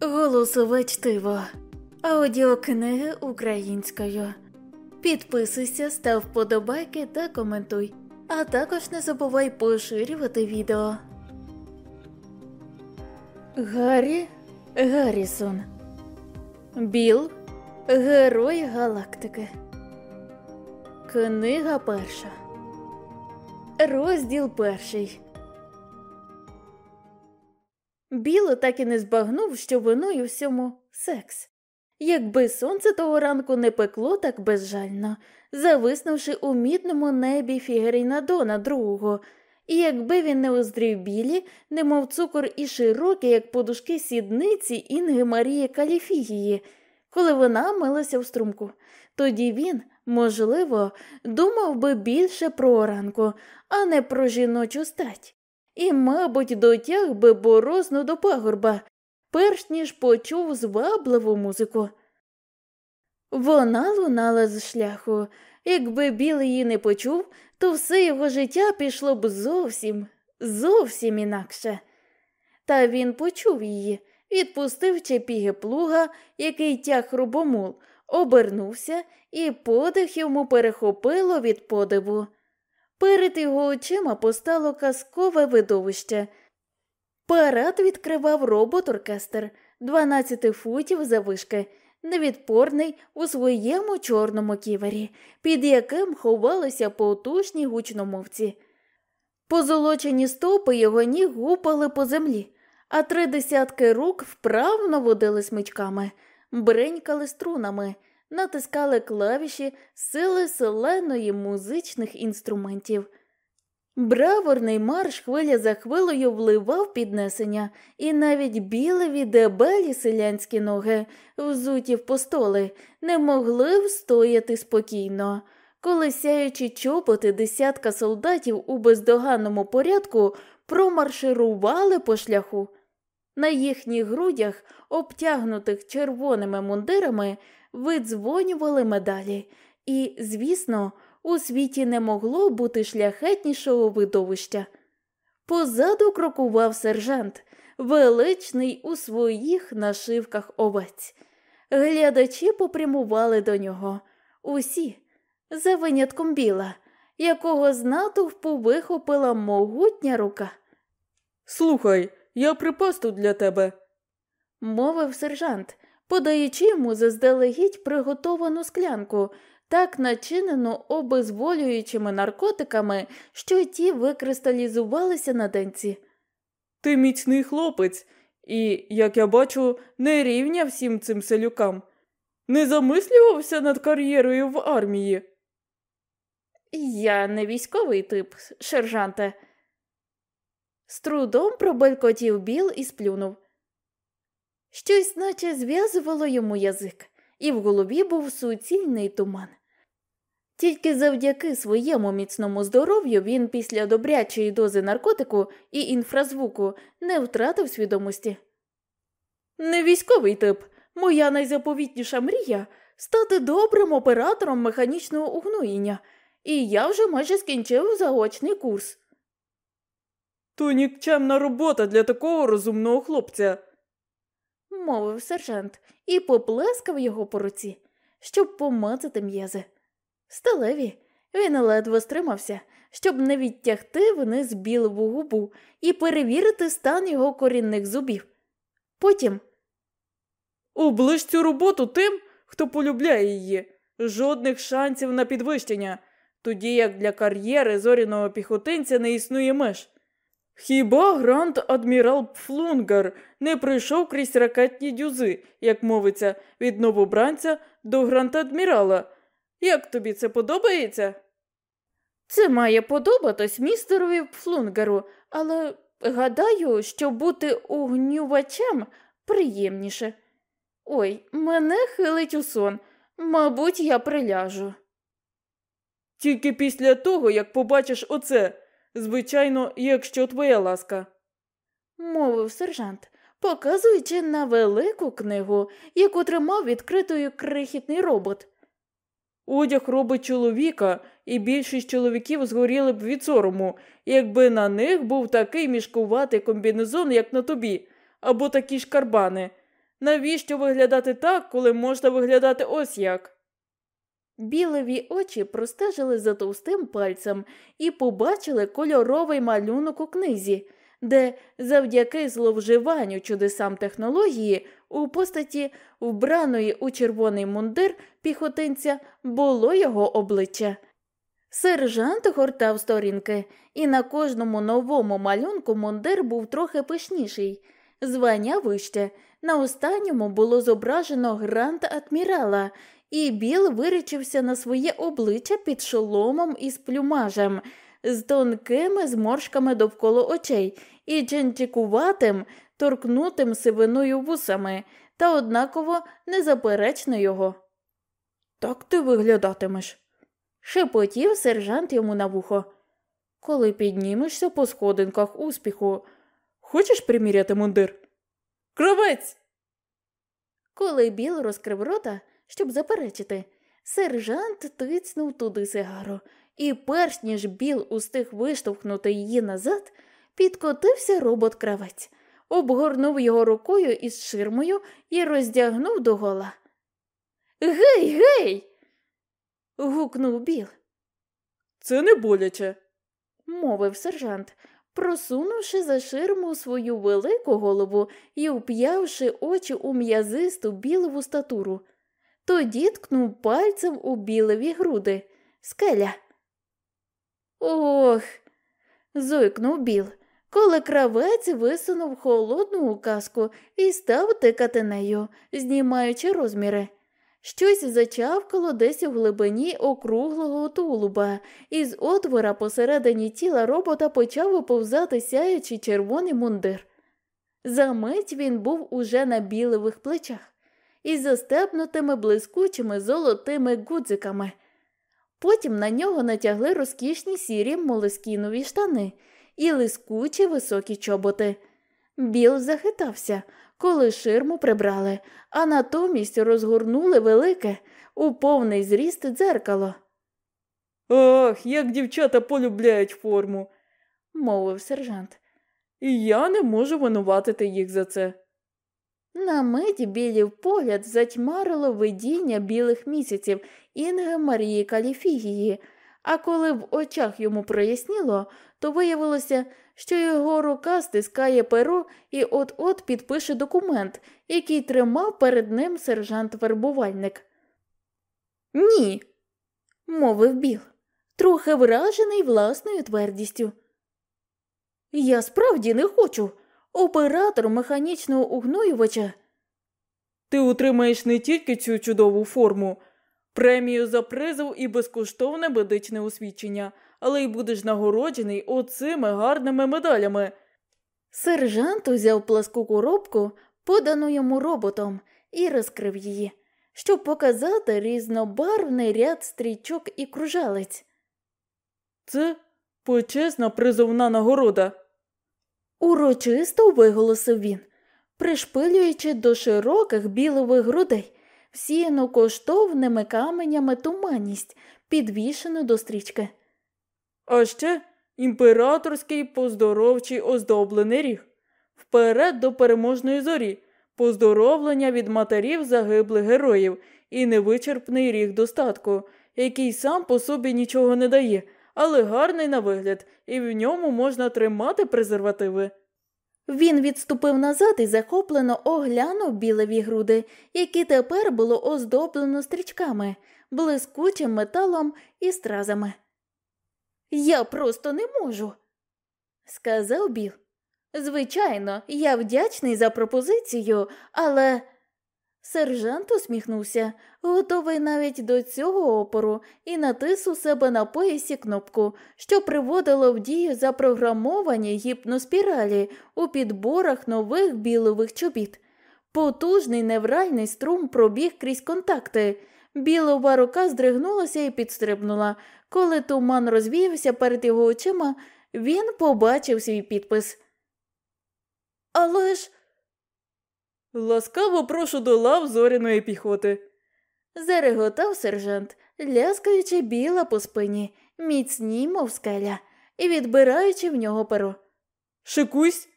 Голосове чтиво. Аудіокниги українською. Підписуйся, став вподобайки та коментуй. А також не забувай поширювати відео. Гаррі Гаррісон. Біл. Герой галактики. Книга перша. Розділ перший. Біло так і не збагнув, що виною всьому секс. Якби сонце того ранку не пекло так безжально, зависнувши у мідному небі Фігерінадона другого, і якби він не оздрів білі, немов цукор і широкі, як подушки сідниці Інги Марії Каліфігії, коли вона милася в струмку, тоді він, можливо, думав би більше про ранку, а не про жіночу стать і, мабуть, дотяг би борозну до пагорба, перш ніж почув звабливу музику. Вона лунала з шляху. Якби Біл її не почув, то все його життя пішло б зовсім, зовсім інакше. Та він почув її, відпустив чепіги плуга, який тяг рубомул, обернувся, і подих йому перехопило від подиву. Перед його очима постало казкове видовище. Парад відкривав робот-оркестр 12 футів завишки, невідпорний у своєму чорному ківері, під яким ховалися потужні гучномовці. Позолочені стопи його ніг гупали по землі, а три десятки рук вправно водили смичками, бренькали струнами натискали клавіші сили селеної музичних інструментів. Браворний марш хвиля за хвилею вливав піднесення, і навіть білеві дебелі селянські ноги, взуті в постоли, не могли встояти спокійно. Коли сяючі чоботи десятка солдатів у бездоганному порядку промарширували по шляху. На їхніх грудях, обтягнутих червоними мундирами, видзвонювали медалі, і, звісно, у світі не могло бути шляхетнішого видовища. Позаду крокував сержант, величний у своїх нашивках овець. Глядачі попрямували до нього. Усі, за винятком біла, якого з натовпу вихопила могутня рука. Слухай, я припас тут для тебе, мовив сержант, подаючи йому заздалегідь приготовану склянку, так начинену обезволюючими наркотиками, що ті викристалізувалися на денці. Ти міцний хлопець, і, як я бачу, не рівня всім цим селюкам. Не замислювався над кар'єрою в армії. Я не військовий тип, сержанте. З трудом пробелькотів Біл і сплюнув. Щось наче зв'язувало йому язик, і в голові був суцільний туман. Тільки завдяки своєму міцному здоров'ю він після добрячої дози наркотику і інфразвуку не втратив свідомості. Не військовий тип, моя найзаповітніша мрія стати добрим оператором механічного угноєння, і я вже майже скінчив заочний курс. То нікчемна робота для такого розумного хлопця мовив сержант і поплескав його по руці, щоб помацати м'язи. Сталеві, він ледве стримався, щоб не відтягти вниз білову губу і перевірити стан його корінних зубів. Потім оближ цю роботу тим, хто полюбляє її, жодних шансів на підвищення, тоді як для кар'єри зоряного піхотинця не існує меж. Хіба грант адмірал Пфлунгар не пройшов крізь ракетні дюзи, як мовиться, від новобранця до грант адмірала? Як тобі це подобається? Це має подобатись містерові Пфлунгару, але гадаю, що бути угнювачем приємніше. Ой, мене хилить у сон. Мабуть, я приляжу. Тільки після того, як побачиш оце. Звичайно, якщо твоя ласка, мовив сержант, показуючи на велику книгу, яку тримав відкритою крихітний робот. Одяг робить чоловіка, і більшість чоловіків згоріли б від сорому, якби на них був такий мішкуватий комбінезон, як на тобі, або такі ж карбани. Навіщо виглядати так, коли можна виглядати ось як? Білеві очі простежили за товстим пальцем і побачили кольоровий малюнок у книзі, де завдяки зловживанню чудесам технології у постаті вбраної у червоний мундир піхотинця було його обличчя. Сержант гортав сторінки, і на кожному новому малюнку мундир був трохи пишніший, звання вище. На останньому було зображено грант адмірала, і Біл вирічився на своє обличчя під шоломом із плюмажем, з тонкими зморшками довкола очей і джентікуватим, торкнутим сивиною вусами, та однаково незаперечно його. Так ти виглядатимеш, шепотів сержант йому на вухо. Коли піднімешся по сходинках успіху, хочеш приміряти мундир? Кравець. Коли Біл розкрив рота, щоб заперечити, сержант тицнув туди сигару, і, перш ніж Біл устиг виштовхнути її назад, підкотився робот кравець, обгорнув його рукою із ширмою і роздягнув догола. Гей, гей. гукнув Біл. Це не боляче, мовив сержант, просунувши за ширму свою велику голову і уп'явши очі у м'язисту білову статуру. Тоді ткнув пальцем у білеві груди. Скеля. Ох. зойкнув Біл, коли кравець висунув холодну указку і став тикати нею, знімаючи розміри. Щось зачавкало десь у глибині округлого тулуба, і з отвора посередині тіла робота почав оповзати сяючий червоний мундир. За мить він був уже на білевих плечах із застебнутими блискучими золотими гудзиками. Потім на нього натягли розкішні сірі молескінові штани і лискучі високі чоботи. Біл захитався, коли ширму прибрали, а натомість розгорнули велике у повний зріст дзеркало. Ох, як дівчата полюбляють форму, мовив сержант. І я не можу винуватити їх за це. На мить білів погляд затьмарило видіння білих місяців Інги Марії Каліфігії, а коли в очах йому проясніло, то виявилося, що його рука стискає перо і от-от підпише документ, який тримав перед ним сержант-вербувальник. Ні, мовив Біл, трохи вражений власною твердістю. Я справді не хочу. Оператор механічного угноювача. Ти утримаєш не тільки цю чудову форму, премію за призов і безкоштовне медичне освідчення, але й будеш нагороджений оцими гарними медалями. Сержант узяв пласку коробку, подану йому роботом, і розкрив її, щоб показати різнобарвний ряд стрічок і кружалець. Це почесна призовна нагорода. Урочисто виголосив він, пришпилюючи до широких білових грудей, всіяну коштовними каменями туманність, підвішену до стрічки. А ще імператорський поздоровчий оздоблений ріг, вперед до переможної зорі, поздоровлення від матерів загиблих героїв і невичерпний ріг достатку, який сам по собі нічого не дає але гарний на вигляд, і в ньому можна тримати презервативи. Він відступив назад і захоплено оглянув білеві груди, які тепер було оздоблено стрічками, блискучим металом і стразами. Я просто не можу, сказав Біл. Звичайно, я вдячний за пропозицію, але. Сержант усміхнувся, готовий навіть до цього опору, і натис у себе на поясі кнопку, що приводило в дію запрограмовані гіпноспіралі у підборах нових білових чобіт. Потужний невральний струм пробіг крізь контакти. Білова рука здригнулася і підстрибнула. Коли туман розвіявся перед його очима, він побачив свій підпис. Але ж. Ласкаво прошу до лав зоряної піхоти. Зареготав сержант, ляскаючи біла по спині, міцні, мов скеля, і відбираючи в нього перо. Шикусь.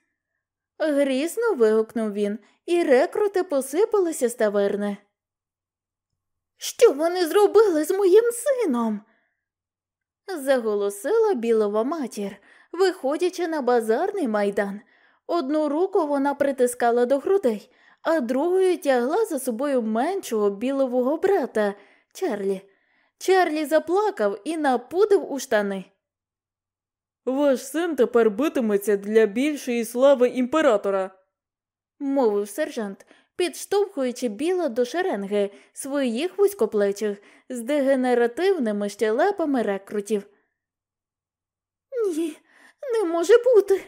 Грізно вигукнув він, і рекрути посипалися з таверни. Що вони зробили з моїм сином? заголосила білова матір, виходячи на базарний майдан. Одну руку вона притискала до грудей, а другою тягла за собою меншого білового брата Чарлі. Чарлі заплакав і напудив у штани. Ваш син тепер битиметься для більшої слави імператора, мовив сержант, підштовхуючи біла до шеренги своїх вузькоплечих з дегенеративними щелепами рекрутів. Ні, не може бути.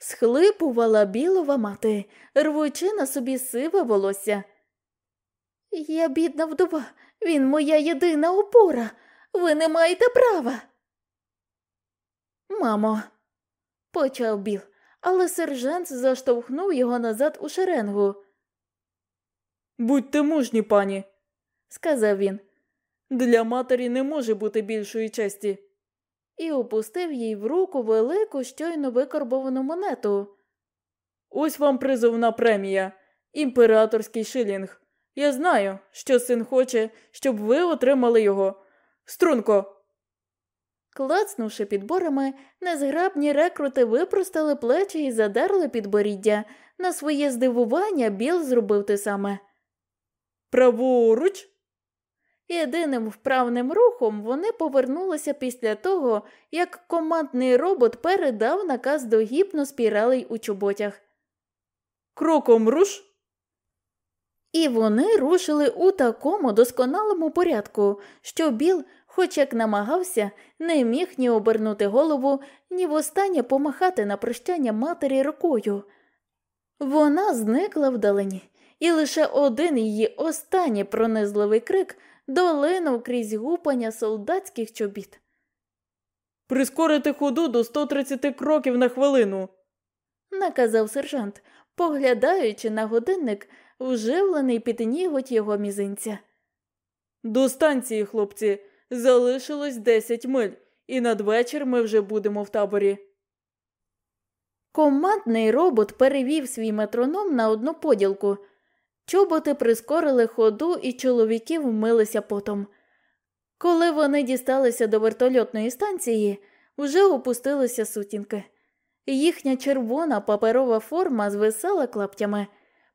Схлипувала білова мати, рвучи на собі сиве волосся. Я бідна вдова, він моя єдина опора. Ви не маєте права. Мамо, почав Біл, але сержант заштовхнув його назад у шеренгу. Будьте мужні, пані, сказав він. Для матері не може бути більшої честі. І опустив їй в руку велику щойно викорбовану монету. Ось вам призовна премія, імператорський шилінг. Я знаю, що син хоче, щоб ви отримали його. Струнко. Клацнувши підборами, незграбні рекрути випростали плечі і задерли підборіддя. На своє здивування Біл зробив те саме. Праворуч. Єдиним вправним рухом вони повернулися після того, як командний робот передав наказ до гіпноспіралей у чоботях. Кроком руш. І вони рушили у такому досконалому порядку, що Біл, хоч як намагався, не міг ні обернути голову, ні востаннє помахати на прощання матері рукою. Вона зникла вдалині і лише один її останній пронизливий крик долинув крізь гупання солдатських чобіт. Прискорити ходу до 130 кроків на хвилину, наказав сержант, поглядаючи на годинник, вживлений під ніготь його мізинця. До станції, хлопці, залишилось 10 миль, і надвечір ми вже будемо в таборі. Командний робот перевів свій метроном на одну поділку, Чоботи прискорили ходу, і чоловіки вмилися потом. Коли вони дісталися до вертольотної станції, вже опустилися сутінки. Їхня червона паперова форма звисала клаптями,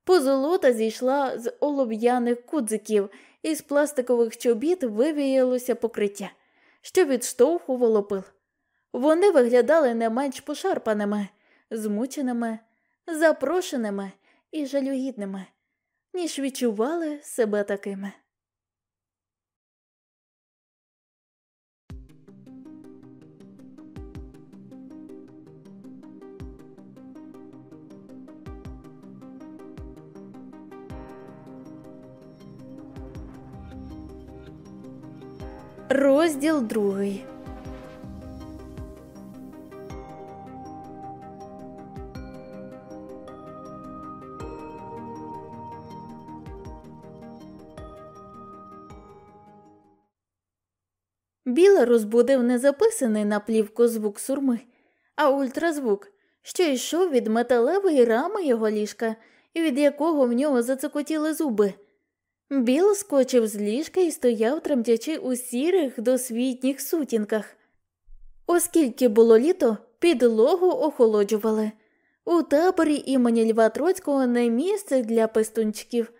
позолота зійшла з олов'яних кудзиків, і з пластикових чобіт вивіялося покриття, що відштовхувало пил. Вони виглядали не менш пошарпаними, змученими, запрошеними і жалюгідними ніж відчували себе такими. Розділ другий розбудив не записаний на плівку звук сурми, а ультразвук, що йшов від металевої рами його ліжка, від якого в нього зацокотіли зуби. Біл скочив з ліжка і стояв, тремтячи у сірих досвітніх сутінках. Оскільки було літо, підлогу охолоджували. У таборі імені Льва Троцького не місце для пестунчиків.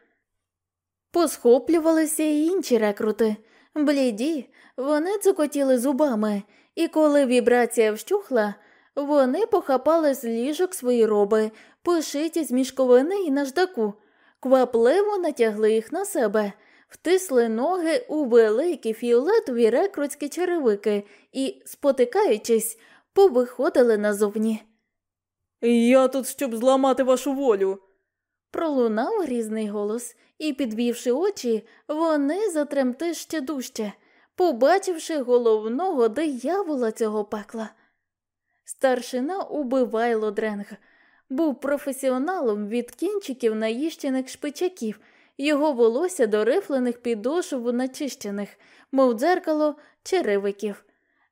Посхоплювалися й інші рекрути, бліді, вони цокотіли зубами, і коли вібрація вщухла, вони похапали з ліжок свої роби, пошиті з мішковини і наждаку, квапливо натягли їх на себе, втисли ноги у великі фіолетові рекрутські черевики і, спотикаючись, повиходили назовні. Я тут, щоб зламати вашу волю. Пролунав грізний голос, і, підвівши очі, вони затремти ще дужче побачивши головного диявола цього пекла. Старшина убивайло Дренг, був професіоналом від кінчиків наїщених шпичаків, його волосся до рифлених підошв начищених, мов дзеркало черевиків.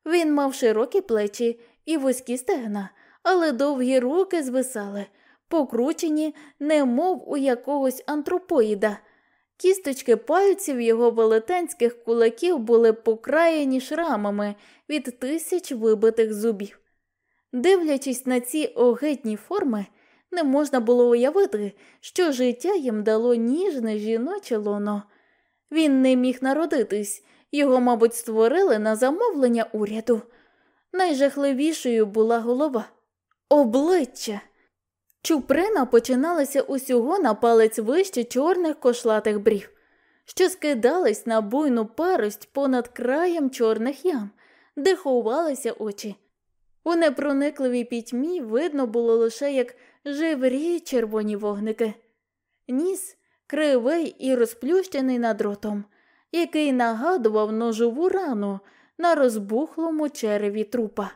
Він мав широкі плечі і вузькі стегна, але довгі руки звисали, покручені, немов у якогось антропоїда. Кісточки пальців його велетенських кулаків були покраєні шрамами від тисяч вибитих зубів. Дивлячись на ці огидні форми, не можна було уявити, що життя їм дало ніжне жіноче лоно. Він не міг народитись, його, мабуть, створили на замовлення уряду. Найжахливішою була голова, обличчя. Чуприна починалася усього на палець вище чорних кошлатих брів, що скидались на буйну парость понад краєм чорних ям, де ховалися очі. У непроникливій пітьмі видно було лише, як живріють червоні вогники. Ніс кривий і розплющений над ротом, який нагадував ножову рану на розбухлому череві трупа,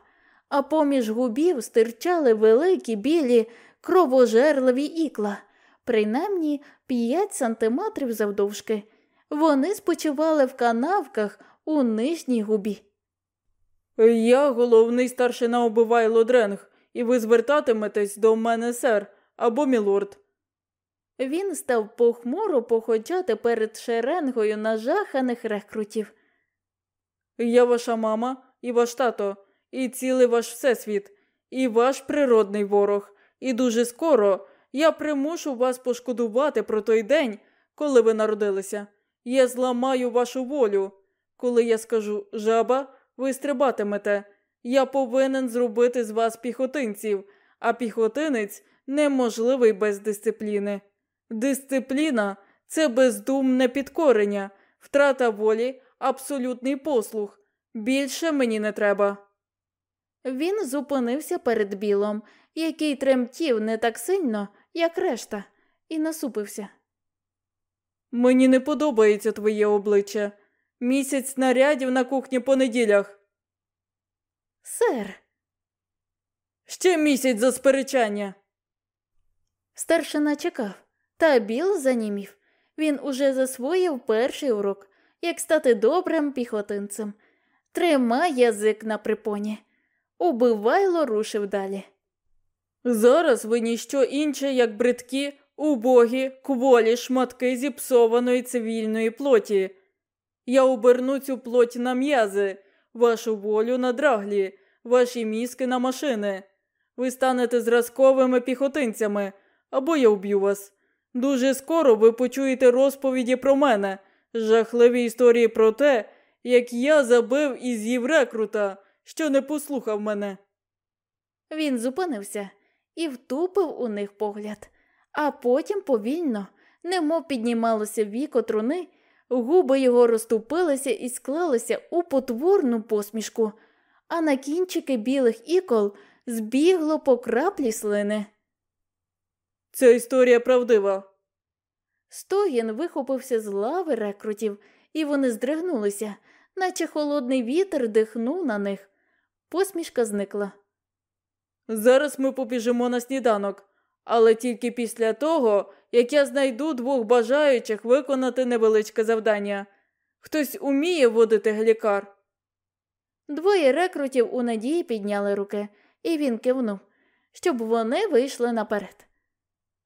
а поміж губів стирчали великі білі кровожерливі ікла, принаймні 5 сантиметрів завдовжки. Вони спочивали в канавках у нижній губі. Я головний старшина обивайло Дренг, і ви звертатиметесь до мене, сер, або мілорд. Він став похмуро походжати перед шеренгою нажаханих рекрутів. Я ваша мама і ваш тато, і цілий ваш всесвіт, і ваш природний ворог, і дуже скоро я примушу вас пошкодувати про той день, коли ви народилися. Я зламаю вашу волю. Коли я скажу жаба, ви стрибатимете. Я повинен зробити з вас піхотинців, а піхотинець неможливий без дисципліни. Дисципліна це бездумне підкорення, втрата волі, абсолютний послух. Більше мені не треба. Він зупинився перед білом, який тремтів не так сильно, як решта, і насупився. Мені не подобається твоє обличчя. Місяць снарядів на кухні по неділях. Сер. Ще місяць за сперечання. Старшина чекав, та Біл занімів. Він уже засвоїв перший урок, як стати добрим піхотинцем. Тримай язик на припоні. Убивайло рушив далі. Зараз ви ніщо інше, як бридкі, убогі, кволі шматки зіпсованої цивільної плоті. Я оберну цю плоть на м'язи, вашу волю на драглі, ваші мізки на машини. Ви станете зразковими піхотинцями, або я вб'ю вас. Дуже скоро ви почуєте розповіді про мене, жахливі історії про те, як я забив і з'їв рекрута, що не послухав мене. Він зупинився і втупив у них погляд, а потім повільно, немов піднімалося віко труни, губи його розступилися і склалися у потворну посмішку, а на кінчики білих ікол збігло по краплі слини. Ця історія правдива. Стогін вихопився з лави рекрутів, і вони здригнулися, наче холодний вітер дихнув на них. Посмішка зникла. Зараз ми побіжимо на сніданок, але тільки після того, як я знайду двох бажаючих виконати невеличке завдання. Хтось уміє водити глікар. Двоє рекрутів у надії підняли руки, і він кивнув, щоб вони вийшли наперед.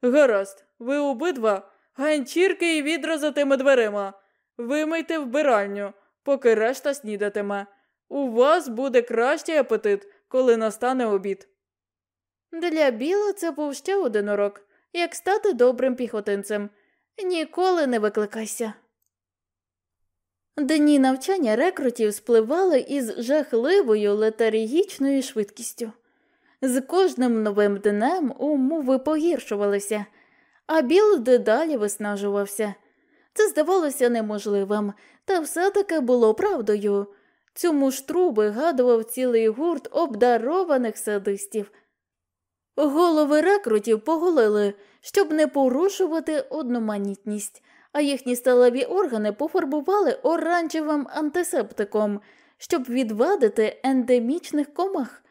Гаразд, ви обидва ганчірки і відра за тими дверима. Вимийте вбиральню, поки решта снідатиме. У вас буде кращий апетит, коли настане обід. Для Біла це був ще один урок, як стати добрим піхотинцем. Ніколи не викликайся. Дні навчання рекрутів спливали із жахливою летаргічною швидкістю. З кожним новим днем умови погіршувалися, а Біл дедалі виснажувався. Це здавалося неможливим, та все-таки було правдою. Цьому штру вигадував цілий гурт обдарованих садистів. Голови рекрутів поголили, щоб не порушувати одноманітність, а їхні сталеві органи пофарбували оранжевим антисептиком, щоб відвадити ендемічних комах.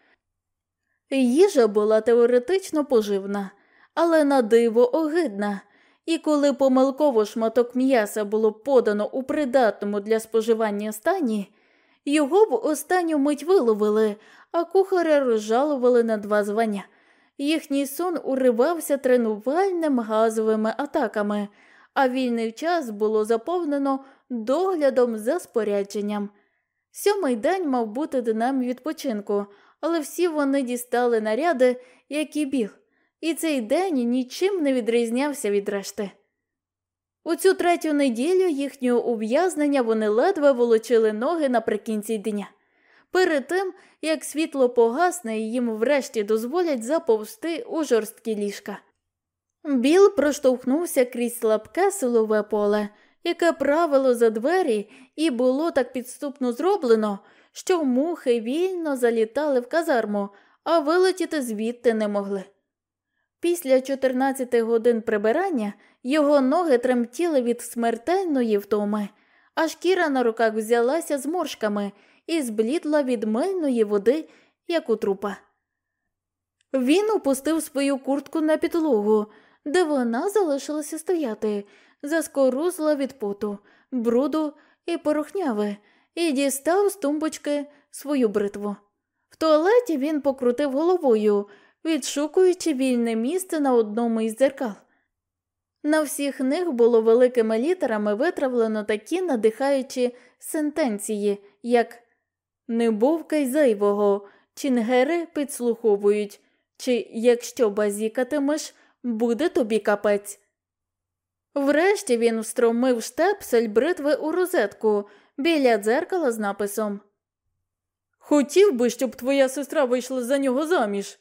Їжа була теоретично поживна, але на диво огидна, і коли помилково шматок м'яса було подано у придатному для споживання стані, його в останню мить виловили, а кухаря розжалували на два звання. Їхній сон уривався тренувальними газовими атаками, а вільний час було заповнено доглядом за спорядженням. Сьомий день мав бути днем відпочинку, але всі вони дістали наряди, як і біг, і цей день нічим не відрізнявся від решти. У цю третю неділю їхнього ув'язнення вони ледве волочили ноги наприкінці дня. Перед тим, як світло погасне і їм врешті дозволять заповзти у жорсткі ліжка. Біл проштовхнувся крізь слабке силове поле, яке правило за двері, і було так підступно зроблено, що мухи вільно залітали в казарму, а вилетіти звідти не могли. Після 14 годин прибирання його ноги тремтіли від смертельної втоми, а шкіра на руках взялася зморшками і зблідла від мильної води, як у трупа. Він опустив свою куртку на підлогу, де вона залишилася стояти, заскорузла від поту, бруду і порохняви, і дістав з тумбочки свою бритву. В туалеті він покрутив головою, відшукуючи вільне місце на одному із дзеркал. На всіх них було великими літерами витравлено такі надихаючі сентенції, як не бовкай зайвого, чінгери підслуховують, чи якщо базікатимеш, буде тобі капець. Врешті він встромив штепсель бритви у розетку біля дзеркала з написом Хотів би, щоб твоя сестра вийшла за нього заміж.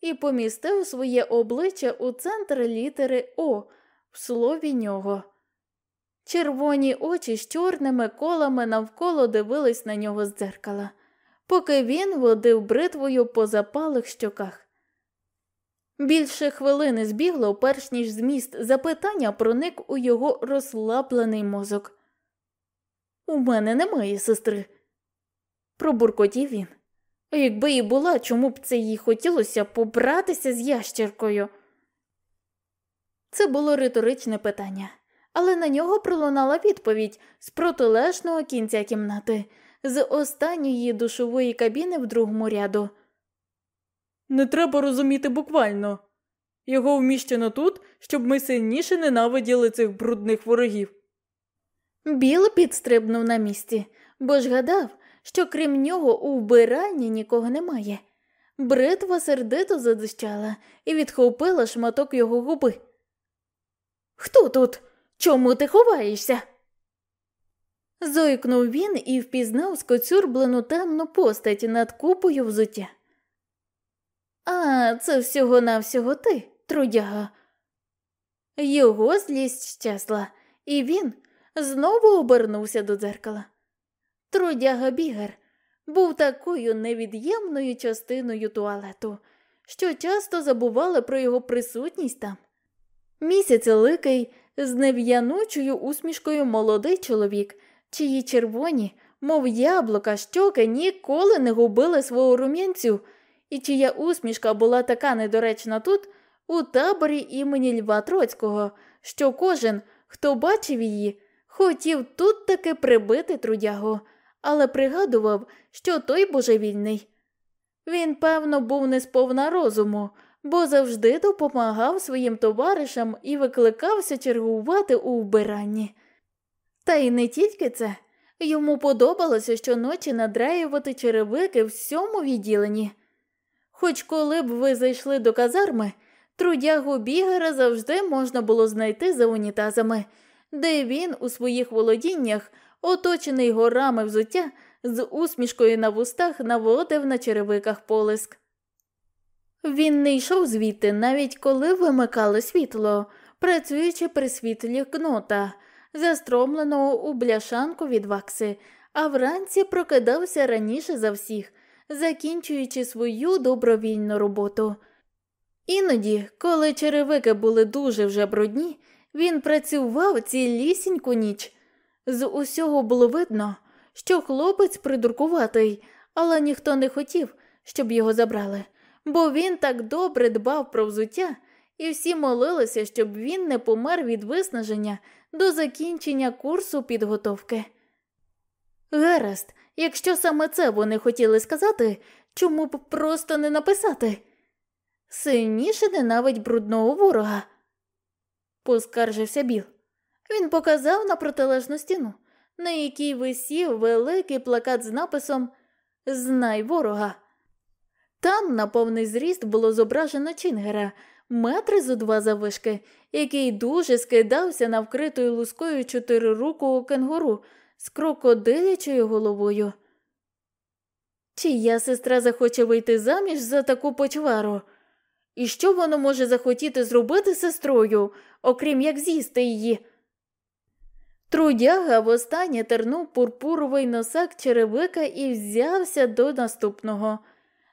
І помістив своє обличчя у центр літери О в слові нього. Червоні очі з чорними колами навколо дивились на нього з дзеркала, поки він водив бритвою по запалих щоках. Більше хвилини збігло, перш ніж зміст запитання проник у його розслаблений мозок. У мене немає сестри, пробуркотів він. А якби і була, чому б це їй хотілося побратися з ящеркою? Це було риторичне питання, але на нього пролунала відповідь з протилежного кінця кімнати, з останньої душової кабіни в другому ряду. Не треба розуміти буквально. Його вміщено тут, щоб ми сильніше ненавиділи цих брудних ворогів. Біл підстрибнув на місці, бо ж гадав, що крім нього у вбиральні нікого немає. Бритва сердито задищала і відхопила шматок його губи. Хто тут? Чому ти ховаєшся? Зойкнув він і впізнав скоцюрблену темну постать над купою взуття. А, це всього навсього ти, трудяга. Його злість щасла, і він знову обернувся до дзеркала. Трудяга бігер був такою невід'ємною частиною туалету, що часто забували про його присутність там. Місяцеликий, з нев'янучою усмішкою молодий чоловік, чиї червоні, мов яблука, щоки ніколи не губили свого рум'янцю, і чия усмішка була така недоречна тут, у таборі імені Льва Троцького, що кожен, хто бачив її, хотів тут таки прибити трудягу, але пригадував, що той божевільний. Він, певно, був не сповна розуму, бо завжди допомагав своїм товаришам і викликався чергувати у вбиранні. Та й не тільки це. Йому подобалося щоночі надреювати черевики в всьому відділенні. Хоч коли б ви зайшли до казарми, трудягу бігера завжди можна було знайти за унітазами, де він у своїх володіннях, оточений горами взуття, з усмішкою на вустах наводив на черевиках полиск. Він не йшов звідти, навіть коли вимикали світло, працюючи при світлі кнота, застромленого у бляшанку від вакси, а вранці прокидався раніше за всіх, закінчуючи свою добровільну роботу. Іноді, коли черевики були дуже вже брудні, він працював цілісіньку ніч. З усього було видно, що хлопець придуркуватий, але ніхто не хотів, щоб його забрали, бо він так добре дбав про взуття, і всі молилися, щоб він не помер від виснаження до закінчення курсу підготовки. Гаразд, якщо саме це вони хотіли сказати, чому б просто не написати? Сильніше ненавидь брудного ворога, поскаржився Біл. Він показав на протилежну стіну, на якій висів великий плакат з написом Знай ворога. Там на повний зріст було зображено Чінгера, метри зо два завишки, який дуже скидався на вкритою лускою чотирируку кенгуру з крокодилячою головою. Чия сестра захоче вийти заміж за таку почвару? І що воно може захотіти зробити сестрою, окрім як з'їсти її? Трудяга востаннє тернув пурпуровий носак черевика і взявся до наступного.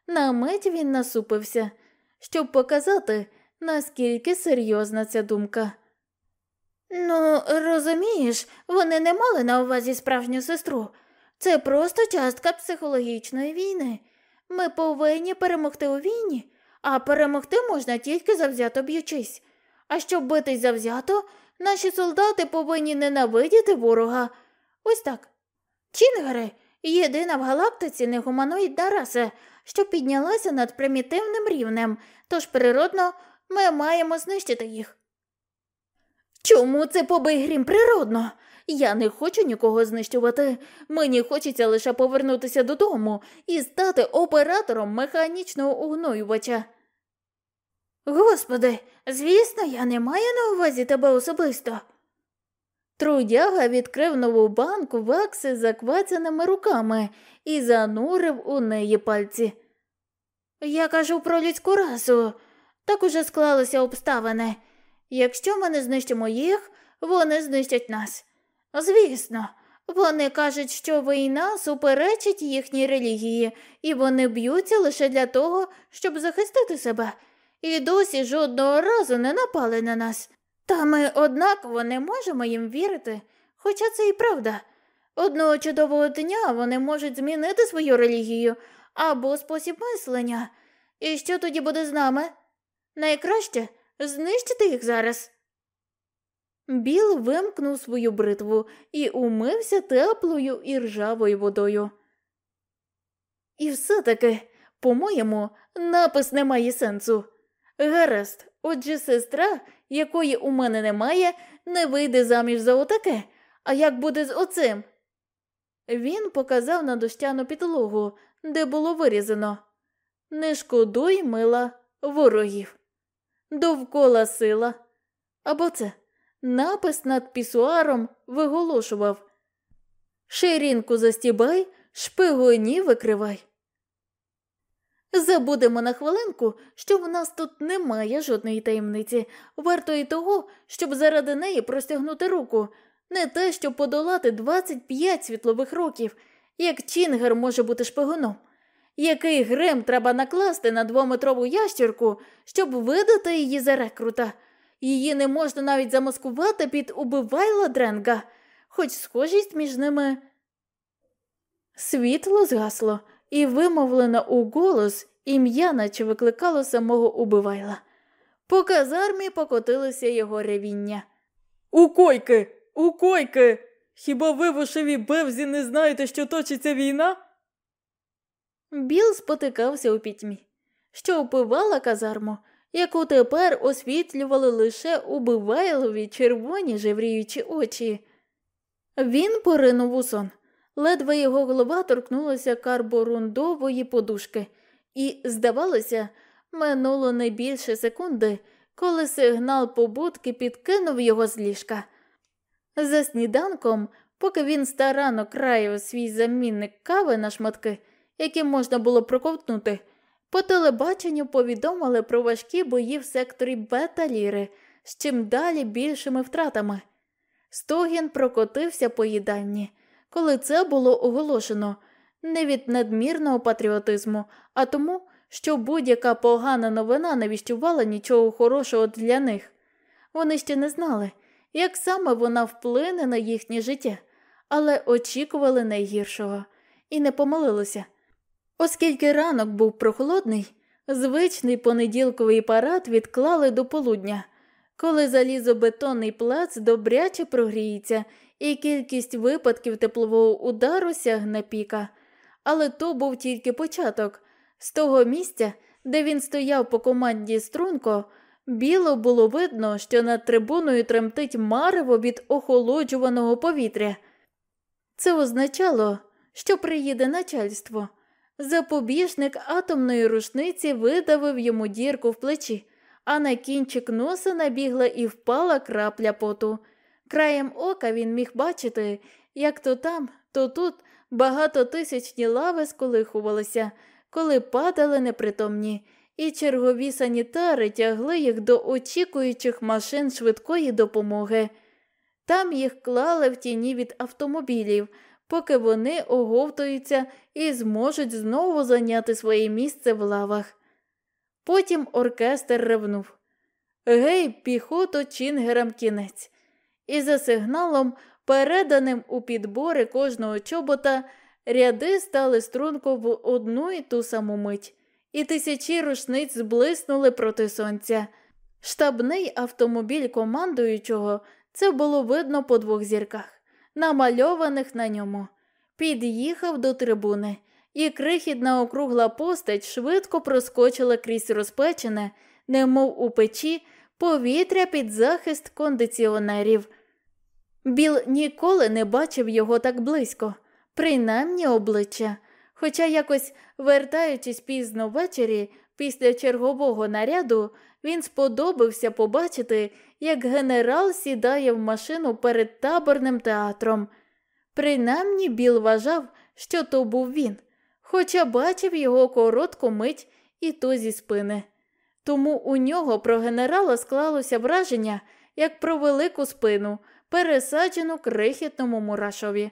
На мить він насупився, щоб показати, наскільки серйозна ця думка. Ну, розумієш, вони не мали на увазі справжню сестру. Це просто частка психологічної війни. Ми повинні перемогти у війні, а перемогти можна тільки завзято б'ючись. А щоб битись завзято, наші солдати повинні ненавидіти ворога. Ось так. Чінгери єдина в галактиці негуманоїдна раса, що піднялася над примітивним рівнем, тож природно ми маємо знищити їх. Чому це побий грім природно? Я не хочу нікого знищувати. Мені хочеться лише повернутися додому і стати оператором механічного угноювача. Господи, звісно, я не маю на увазі тебе особисто. Трудяга відкрив нову банку вакси заквацяними руками і занурив у неї пальці. Я кажу про людську расу. Так уже склалися обставини. Якщо ми не знищимо їх, вони знищать нас. Звісно, вони кажуть, що війна суперечить їхній релігії, і вони б'ються лише для того, щоб захистити себе, і досі жодного разу не напали на нас. Та ми однаково не можемо їм вірити, хоча це і правда. Одного чудового дня вони можуть змінити свою релігію або спосіб мислення. І що тоді буде з нами? Найкраще знищити їх зараз. Біл вимкнув свою бритву і умився теплою і ржавою водою. І все таки, по-моєму, напис не має сенсу. Гаразд, отже, сестра, якої у мене немає, не вийде заміж за отаке. А як буде з оцим? Він показав на дощану підлогу, де було вирізано Не шкодуй мила ворогів. Довкола сила. Або це напис над пісуаром виголошував Ширінку застібай, шпигоні викривай. Забудемо на хвилинку, що в нас тут немає жодної таємниці, варто і того, щоб заради неї простягнути руку, не те, щоб подолати 25 світлових років, як Чінгер може бути шпигуном. Який грим треба накласти на двометрову ящірку, щоб видати її за рекрута? Її не можна навіть замаскувати під убивайла Дренга, хоч схожість між ними. Світло згасло і вимовлено у голос ім'я, наче викликало самого убивайла. По казармі покотилося його ревіння. У койки! У койки! Хіба ви вошеві бевзі не знаєте, що точиться війна? Біл спотикався у пітьмі, що опивала казарму, яку тепер освітлювали лише убивайлові червоні жевріючі очі. Він поринув у сон. Ледве його голова торкнулася карборундової подушки, і, здавалося, минуло не більше секунди, коли сигнал побудки підкинув його з ліжка. За сніданком, поки він старанно країв свій замінник кави на шматки, які можна було проковтнути, по телебаченню повідомили про важкі бої в секторі Бета Ліри з чим далі більшими втратами. Стогін прокотився по їдальні, коли це було оголошено не від надмірного патріотизму, а тому, що будь-яка погана новина не віщувала нічого хорошого для них. Вони ще не знали, як саме вона вплине на їхнє життя, але очікували найгіршого і не помилилися. Оскільки ранок був прохолодний, звичний понеділковий парад відклали до полудня, коли залізобетонний плац добряче прогріється, і кількість випадків теплового удару сягне піка. Але то був тільки початок. З того місця, де він стояв по команді струнко, біло було видно, що над трибуною тремтить марево від охолоджуваного повітря. Це означало, що приїде начальство. Запобіжник атомної рушниці видавив йому дірку в плечі, а на кінчик носа набігла і впала крапля поту. Краєм ока він міг бачити, як то там, то тут багатотисячні лави сколихувалися, коли падали непритомні, і чергові санітари тягли їх до очікуючих машин швидкої допомоги. Там їх клали в тіні від автомобілів, поки вони оговтуються і зможуть знову зайняти своє місце в лавах. Потім оркестр ревнув Гей, піхото Чінгерам кінець. І за сигналом, переданим у підбори кожного чобота, ряди стали струнко в одну і ту саму мить, і тисячі рушниць зблиснули проти сонця. Штабний автомобіль командуючого це було видно по двох зірках, намальованих на ньому. Під'їхав до трибуни, і крихітна округла постать швидко проскочила крізь розпечене, немов у печі, повітря під захист кондиціонерів. Біл ніколи не бачив його так близько, принаймні обличчя. Хоча якось, вертаючись пізно ввечері, після чергового наряду, він сподобався побачити, як генерал сідає в машину перед таборним театром. Принаймні Біл вважав, що то був він, хоча бачив його коротку мить і то зі спини. Тому у нього про генерала склалося враження, як про велику спину, пересаджену крихітному мурашові.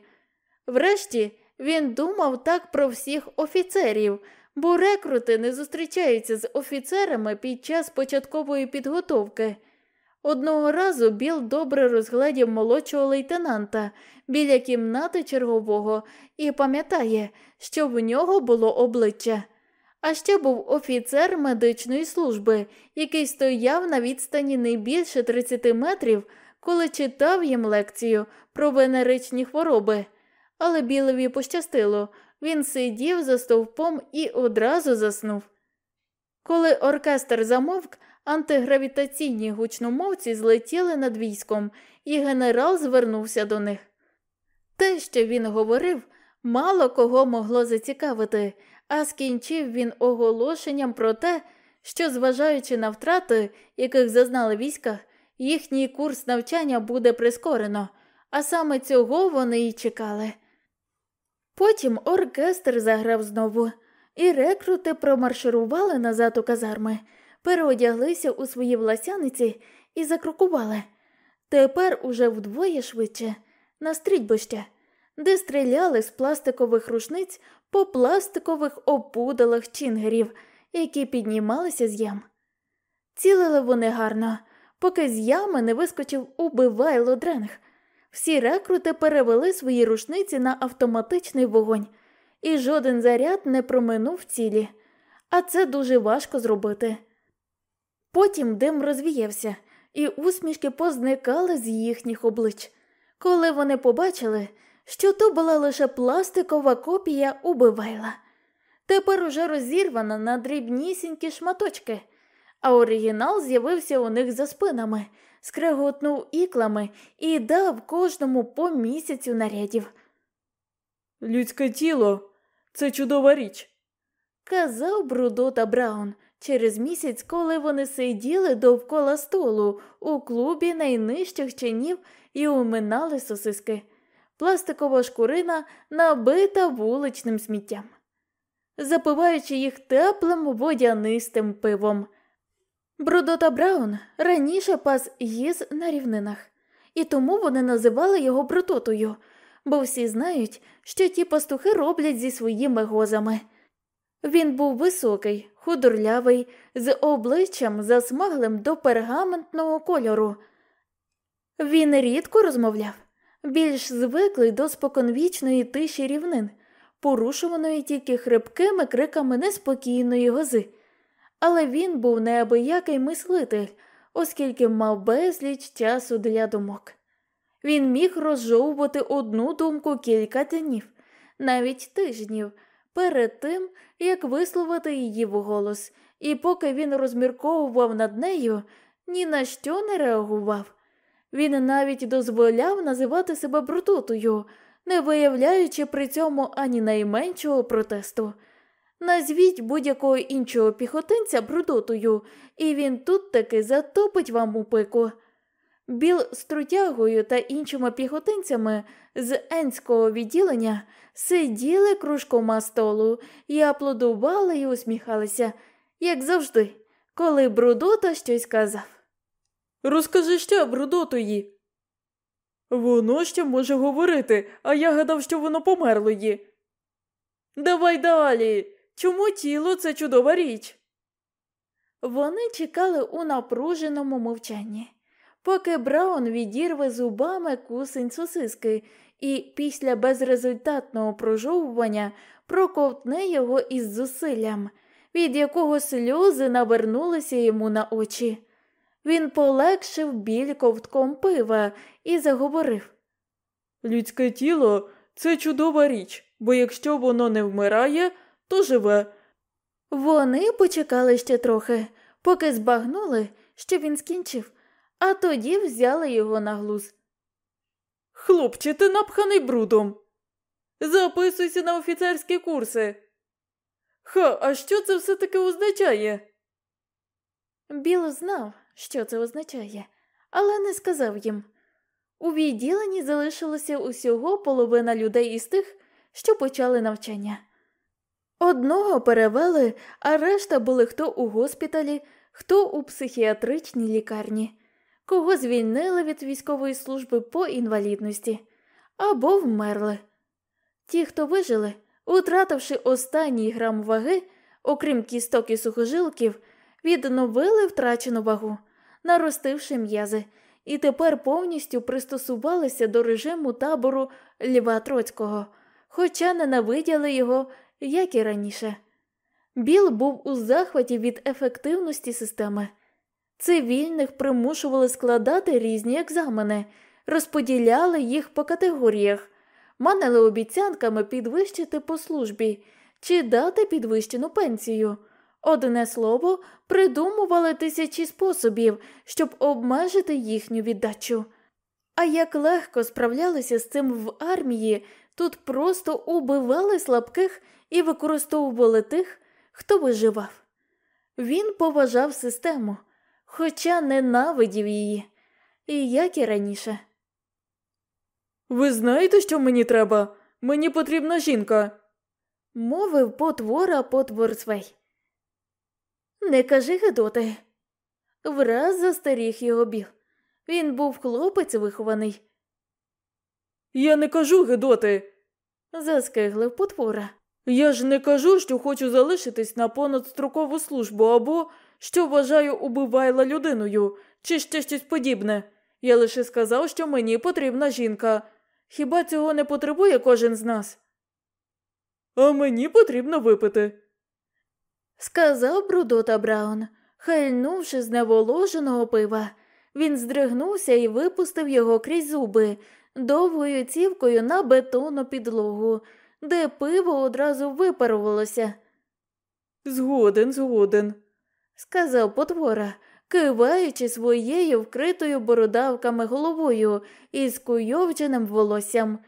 Врешті він думав так про всіх офіцерів, бо рекрути не зустрічаються з офіцерами під час початкової підготовки. Одного разу Біл добре розгледів молодшого лейтенанта біля кімнати чергового і пам'ятає, що в нього було обличчя. А ще був офіцер медичної служби, який стояв на відстані не більше 30 метрів, коли читав їм лекцію про венеричні хвороби. Але Білові пощастило, він сидів за стовпом і одразу заснув. Коли оркестр замовк, антигравітаційні гучномовці злетіли над військом, і генерал звернувся до них. Те, що він говорив, мало кого могло зацікавити, а скінчив він оголошенням про те, що, зважаючи на втрати, яких зазнали війська, їхній курс навчання буде прискорено, а саме цього вони й чекали. Потім оркестр заграв знову, і рекрути промарширували назад у казарми, переодяглися у свої власяниці і закрокували. Тепер уже вдвоє швидше, на стрільбище, де стріляли з пластикових рушниць по пластикових опудалах чінгерів, які піднімалися з ям. Цілили вони гарно, поки з ями не вискочив убивайло дренг. Всі рекрути перевели свої рушниці на автоматичний вогонь, і жоден заряд не проминув цілі, а це дуже важко зробити. Потім дим розвіявся, і усмішки позникали з їхніх облич, коли вони побачили, що то була лише пластикова копія убивайла. Тепер уже розірвана на дрібнісінькі шматочки, а оригінал з'явився у них за спинами, скреготнув іклами і дав кожному по місяцю нарядів. Людське тіло це чудова річ, казав Брудота Браун через місяць, коли вони сиділи довкола столу у клубі найнижчих чинів і уминали сосиски. Пластикова шкурина набита вуличним сміттям, запиваючи їх теплим водянистим пивом. Брудота Браун раніше пас гіз на рівнинах, і тому вони називали його брутотою, бо всі знають, що ті пастухи роблять зі своїми гозами. Він був високий, худорлявий, з обличчям засмаглим до пергаментного кольору. Він рідко розмовляв, більш звиклий до споконвічної тиші рівнин, порушуваної тільки хрипкими криками неспокійної гози але він був неабиякий мислитель, оскільки мав безліч часу для думок. Він міг розжовувати одну думку кілька днів, навіть тижнів, перед тим, як висловити її в голос і поки він розмірковував над нею, ні на що не реагував. Він навіть дозволяв називати себе брудотою, не виявляючи при цьому ані найменшого протесту. Назвіть будь-якого іншого піхотинця брудотою, і він тут таки затопить вам у пику. Біл з трутягою та іншими піхотинцями з енського відділення сиділи кружкома столу і аплодували і усміхалися, як завжди, коли Брудота щось казав. Розкажи ще Брудотої. Воно ще може говорити, а я гадав, що воно померло її. Давай далі. Чому тіло це чудова річ? Вони чекали у напруженому мовчанні, поки Браун відірве зубами кусень сосиски і після безрезультатного прожовування проковтне його із зусиллям, від якого сльози навернулися йому на очі. Він полегшив біль ковтком пива і заговорив Людське тіло це чудова річ, бо якщо воно не вмирає, то живе. Вони почекали ще трохи, поки збагнули, що він скінчив, а тоді взяли його на глуз. Хлопче, ти напханий брудом. Записуйся на офіцерські курси. Ха, а що це все таки означає? Біл знав, що це означає, але не сказав їм. У відділенні залишилося усього половина людей із тих, що почали навчання. Одного перевели, а решта були хто у госпіталі, хто у психіатричній лікарні, кого звільнили від військової служби по інвалідності або вмерли. Ті, хто вижили, утративши останній грам ваги, окрім кісток і сухожилків, відновили втрачену вагу, наростивши м'язи, і тепер повністю пристосувалися до режиму табору Льва Троцького, хоча ненавиділи його, як і раніше. Біл був у захваті від ефективності системи. Цивільних примушували складати різні екзамени, розподіляли їх по категоріях, манили обіцянками підвищити по службі чи дати підвищену пенсію. Одне слово, придумували тисячі способів, щоб обмежити їхню віддачу. А як легко справлялися з цим в армії, тут просто убивали слабких і використовували тих, хто виживав. Він поважав систему, хоча ненавидів її, і як і раніше. Ви знаєте, що мені треба? Мені потрібна жінка, мовив потвора Потворсвей. Не кажи Гедоти. Враз застеріг його біл. Він був хлопець вихований. Я не кажу Гедоти, заскиглив потвора. Я ж не кажу, що хочу залишитись на понадстрокову службу або що вважаю убивайла людиною, чи ще щось подібне. Я лише сказав, що мені потрібна жінка. Хіба цього не потребує кожен з нас? А мені потрібно випити сказав Брудота Браун, хильнувши з неволоженого пива. Він здригнувся і випустив його крізь зуби довгою цівкою на бетонну підлогу, де пиво одразу випарувалося. Згоден, згоден, сказав потвора, киваючи своєю вкритою бородавками головою і скуйовдженим волоссям.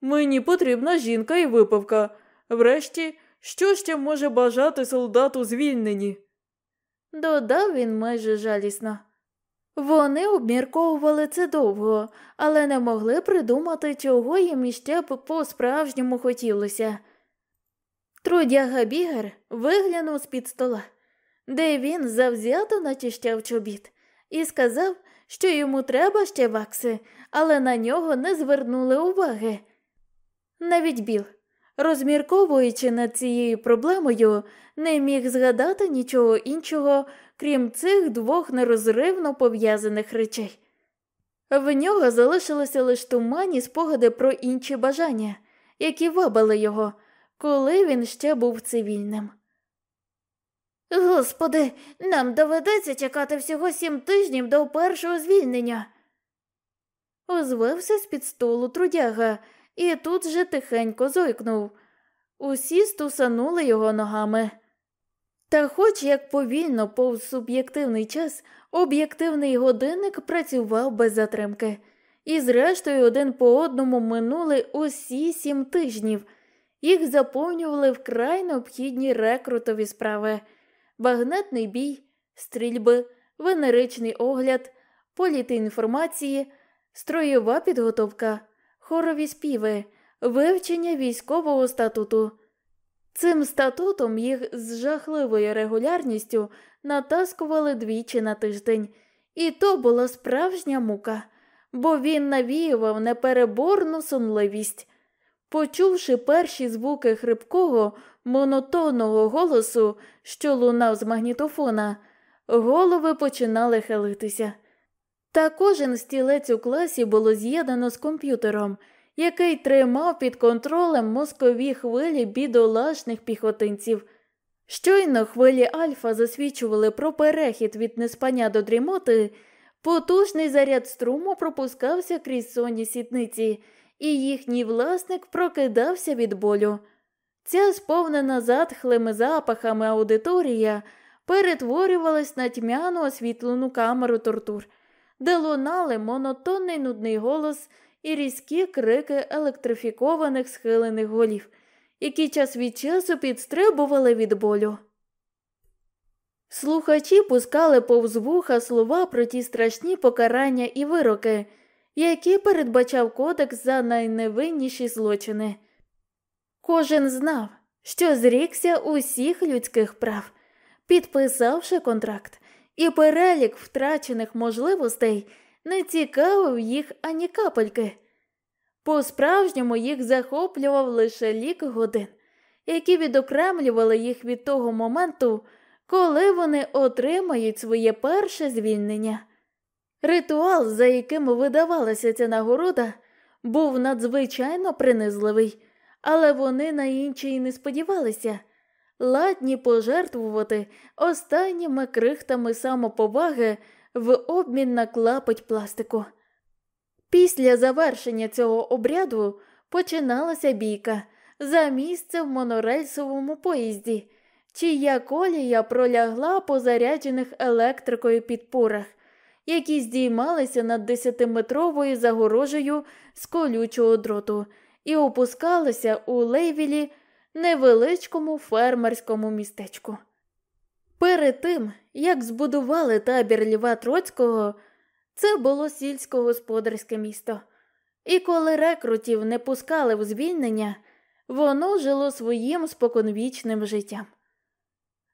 Мені потрібна жінка і випивка. Врешті що ще може бажати солдату звільнені? Додав він майже жалісно. Вони обмірковували це довго, але не могли придумати, чого їм іще б по справжньому хотілося. Трудяга бігер виглянув з під стола, де він завзято начищав чобіт, і сказав, що йому треба ще вакси, але на нього не звернули уваги. Навіть біл, Розмірковуючи над цією проблемою, не міг згадати нічого іншого, крім цих двох нерозривно пов'язаних речей. В нього залишилися лише туманні спогади про інші бажання, які вабили його, коли він ще був цивільним. Господи, нам доведеться чекати всього сім тижнів до першого звільнення. Озвався з під столу трудяга і тут же тихенько зойкнув. Усі стусанули його ногами. Та, хоч як повільно повз суб'єктивний час, об'єктивний годинник працював без затримки, і, зрештою, один по одному минули усі сім тижнів. Їх заповнювали вкрай необхідні рекрутові справи: багнетний бій, стрільби, венеричний огляд, політи інформації, строєва підготовка, хорові співи, вивчення військового статуту. Цим статутом їх з жахливою регулярністю натаскували двічі на тиждень, і то була справжня мука, бо він навіював непереборну сонливість. Почувши перші звуки хрипкого, монотонного голосу, що лунав з магнітофона, голови починали хилитися. Та кожен стілець у класі було з'єднано з комп'ютером, який тримав під контролем мозкові хвилі бідолашних піхотинців. Щойно хвилі Альфа засвідчували про перехід від неспання до дрімоти, потужний заряд струму пропускався крізь сонні сітниці, і їхній власник прокидався від болю. Ця сповнена затхлими запахами аудиторія перетворювалась на тьмяну освітлену камеру тортур, де лунали монотонний нудний голос і різкі крики електрифікованих схилених голів, які час від часу підстрибували від болю. Слухачі пускали повз вуха слова про ті страшні покарання і вироки, які передбачав кодекс за найневинніші злочини. Кожен знав, що зрікся усіх людських прав, підписавши контракт, і перелік втрачених можливостей не цікавив їх ані капельки. По справжньому їх захоплював лише лік годин, які відокремлювали їх від того моменту, коли вони отримають своє перше звільнення. Ритуал, за яким видавалася ця нагорода, був надзвичайно принизливий, але вони на інші й не сподівалися, ладні пожертвувати останніми крихтами самоповаги в обмін на клапоть пластику. Після завершення цього обряду починалася бійка за місце в монорельсовому поїзді, чия колія пролягла по заряджених електрикою підпорах, які здіймалися над десятиметровою загорожею з колючого дроту і опускалися у лейвілі невеличкому фермерському містечку. Перед тим, як збудували табір Льва Троцького, це було сільськогосподарське місто, і коли рекрутів не пускали в звільнення, воно жило своїм споконвічним життям.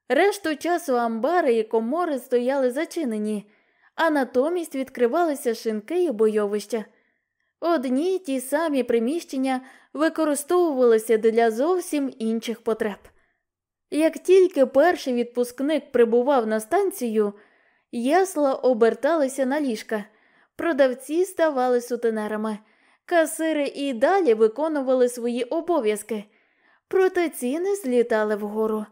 Решту часу амбари і комори стояли зачинені, а натомість відкривалися шинки і бойовища. Одні й ті самі приміщення використовувалися для зовсім інших потреб. Як тільки перший відпускник прибував на станцію, ясла оберталися на ліжка, продавці ставали сутенерами, касири і далі виконували свої обов'язки, проте ціни злітали вгору,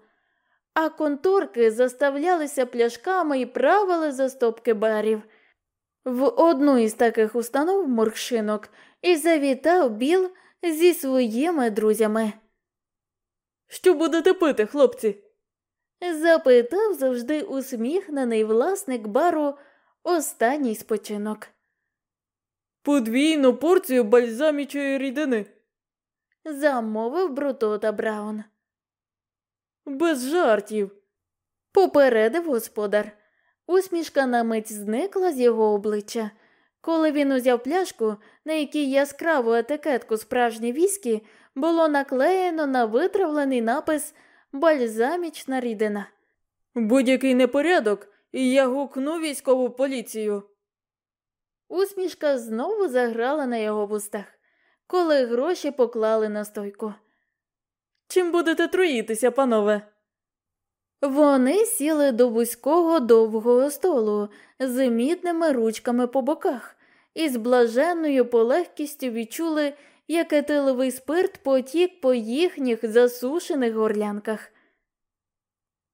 а конторки заставлялися пляшками і правили за стопки барів. В одну із таких установ моргшинок і завітав Біл зі своїми друзями. Що будете пити, хлопці? запитав завжди усміхнений власник бару останній спочинок. Подвійну порцію бальзамічої рідини. Замовив Брутота Браун. Без жартів. Попередив господар. Усмішка на мить зникла з його обличчя. Коли він узяв пляшку, на якій яскраву етикетку справжнє віскі, було наклеєно на витравлений напис Бальзамічна рідина. Будь-який непорядок, і я гукну військову поліцію. Усмішка знову заграла на його вустах, коли гроші поклали на стойку. Чим будете труїтися, панове? Вони сіли до вузького довгого столу з мідними ручками по боках і з блаженною полегкістю відчули, як етиловий спирт потік по їхніх засушених горлянках.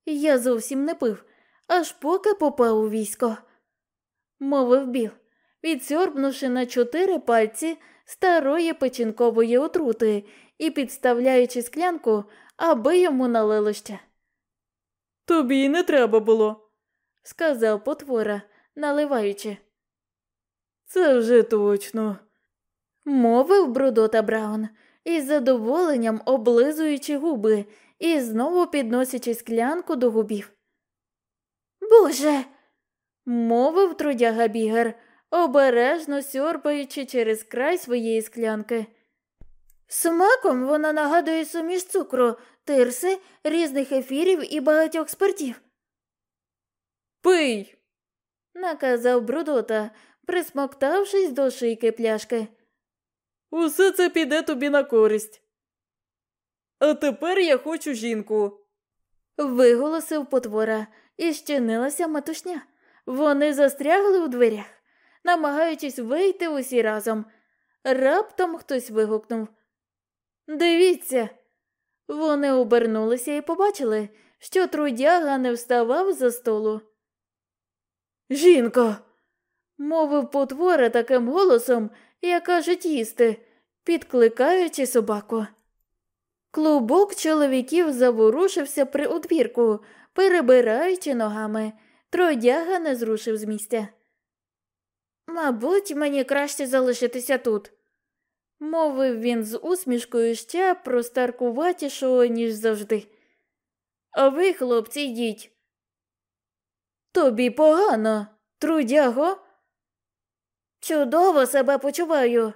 Я зовсім не пив, аж поки попав у військо, мовив Біл, відсьорбнувши на чотири пальці старої печінкової отрути і підставляючи склянку, аби йому налило ще. Тобі й не треба було, сказав потвора, наливаючи. Це вже точно, мовив Брудота Браун, із задоволенням облизуючи губи і знову підносячи склянку до губів. Боже, мовив трудяга бігер, обережно сьорбаючи через край своєї склянки. Смаком вона нагадує суміш цукру, тирси, різних ефірів і багатьох спиртів. Пий, наказав Брудота, присмоктавшись до шийки пляшки. Усе це піде тобі на користь. А тепер я хочу жінку. Виголосив потвора і щинилася матушня. Вони застрягли у дверях, намагаючись вийти усі разом. Раптом хтось вигукнув Дивіться. Вони обернулися і побачили, що трудяга не вставав за столу. Жінко, мовив потвора таким голосом, як кажуть їсти, підкликаючи собаку. Клубок чоловіків заворушився при одвірку, перебираючи ногами. Тродяга не зрушив з місця. Мабуть, мені краще залишитися тут, мовив він з усмішкою ще простаркуватішого, ніж завжди. А ви, хлопці, йдіть. Тобі погано, трудяго. Чудово себе почуваю.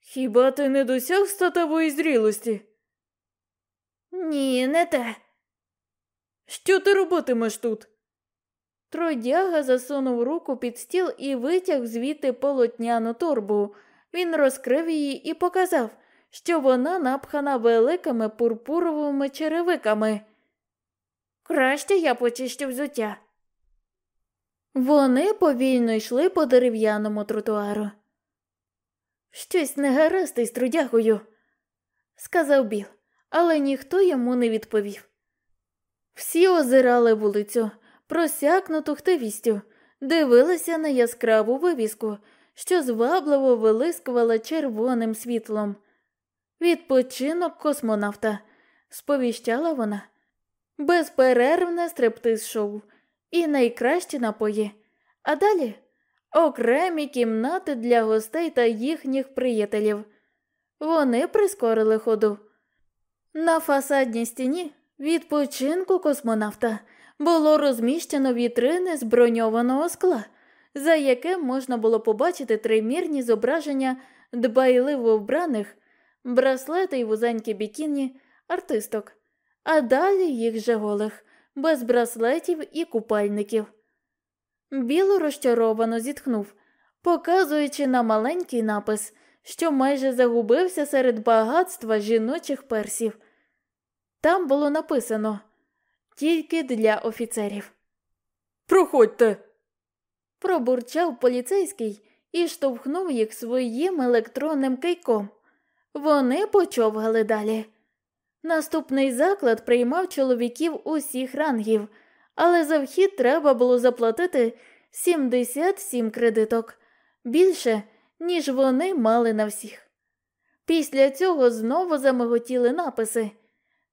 Хіба ти не досяг статової зрілості? Ні, не те. Що ти робитимеш тут? Тройдяга засунув руку під стіл і витяг звідти полотняну торбу. Він розкрив її і показав, що вона напхана великими пурпуровими черевиками. Краще я почищу взуття. Вони повільно йшли по дерев'яному тротуару. Щось негаразд із трудягою, сказав Біл, але ніхто йому не відповів. Всі озирали вулицю, просякнуту хтивістю, дивилися на яскраву вивіску, що звабливо вилискувала червоним світлом. Відпочинок космонавта, сповіщала вона, безперервне стриптиз шоу і найкращі напої. А далі окремі кімнати для гостей та їхніх приятелів. Вони прискорили ходу. На фасадній стіні відпочинку космонавта було розміщено вітрини з броньованого скла, за яким можна було побачити тримірні зображення дбайливо вбраних, браслети й вузенькі бікіні, артисток, а далі їх же голих, без браслетів і купальників. Біло розчаровано зітхнув, показуючи на маленький напис, що майже загубився серед багатства жіночих персів. Там було написано тільки для офіцерів. Проходьте. Пробурчав поліцейський і штовхнув їх своїм електронним кийком. Вони почовгали далі. Наступний заклад приймав чоловіків усіх рангів, але за вхід треба було заплатити 77 кредиток більше, ніж вони мали на всіх. Після цього знову замиготіли написи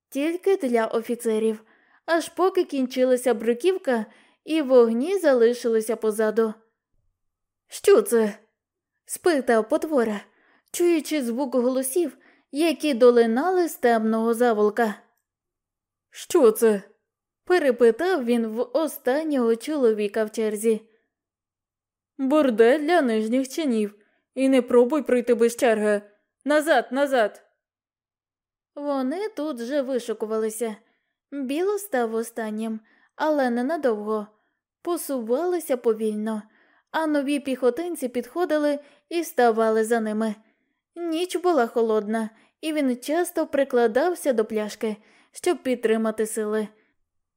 тільки для офіцерів, аж поки кінчилася бруківка і вогні залишилися позаду. Що це? спитав потвора, чуючи звук голосів, які долинали з темного заволка. Що це? перепитав він в останнього чоловіка в черзі. Бордель для нижніх чинів. І не пробуй прийти без черги. Назад, назад. Вони тут же вишукувалися. Біло став останнім, але ненадовго. Посувалися повільно, а нові піхотинці підходили і ставали за ними. Ніч була холодна, і він часто прикладався до пляшки, щоб підтримати сили.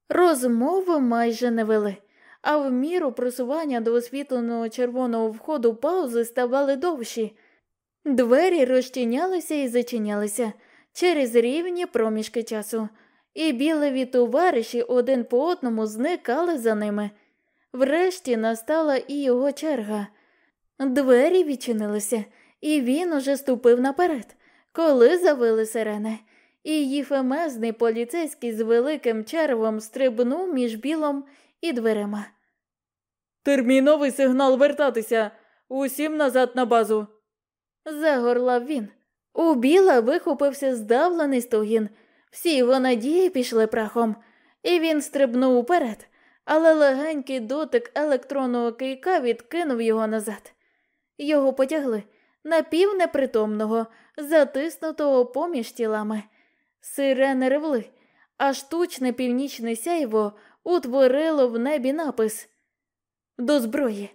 Розмови майже не вели, а в міру просування до освітленого червоного входу паузи ставали довші. Двері розчинялися і зачинялися через рівні проміжки часу, і білеві товариші один по одному зникали за ними. Врешті настала і його черга. Двері відчинилися, і він уже ступив наперед, коли завили сирени, і її фемезний поліцейський з великим червом стрибнув між білом і дверима. Терміновий сигнал вертатися. Усім назад на базу. Загорлав він. У біла вихопився здавлений стогін. Всі його надії пішли прахом, і він стрибнув уперед, але легенький дотик електронного кийка відкинув його назад. Його потягли напівнепритомного, затиснутого поміж тілами. Сирени ревли, а штучне північне сяйво утворило в небі напис До зброї.